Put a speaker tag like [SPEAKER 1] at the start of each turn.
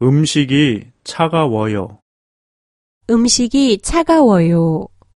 [SPEAKER 1] 음식이 차가워요.
[SPEAKER 2] 음식이 차가워요.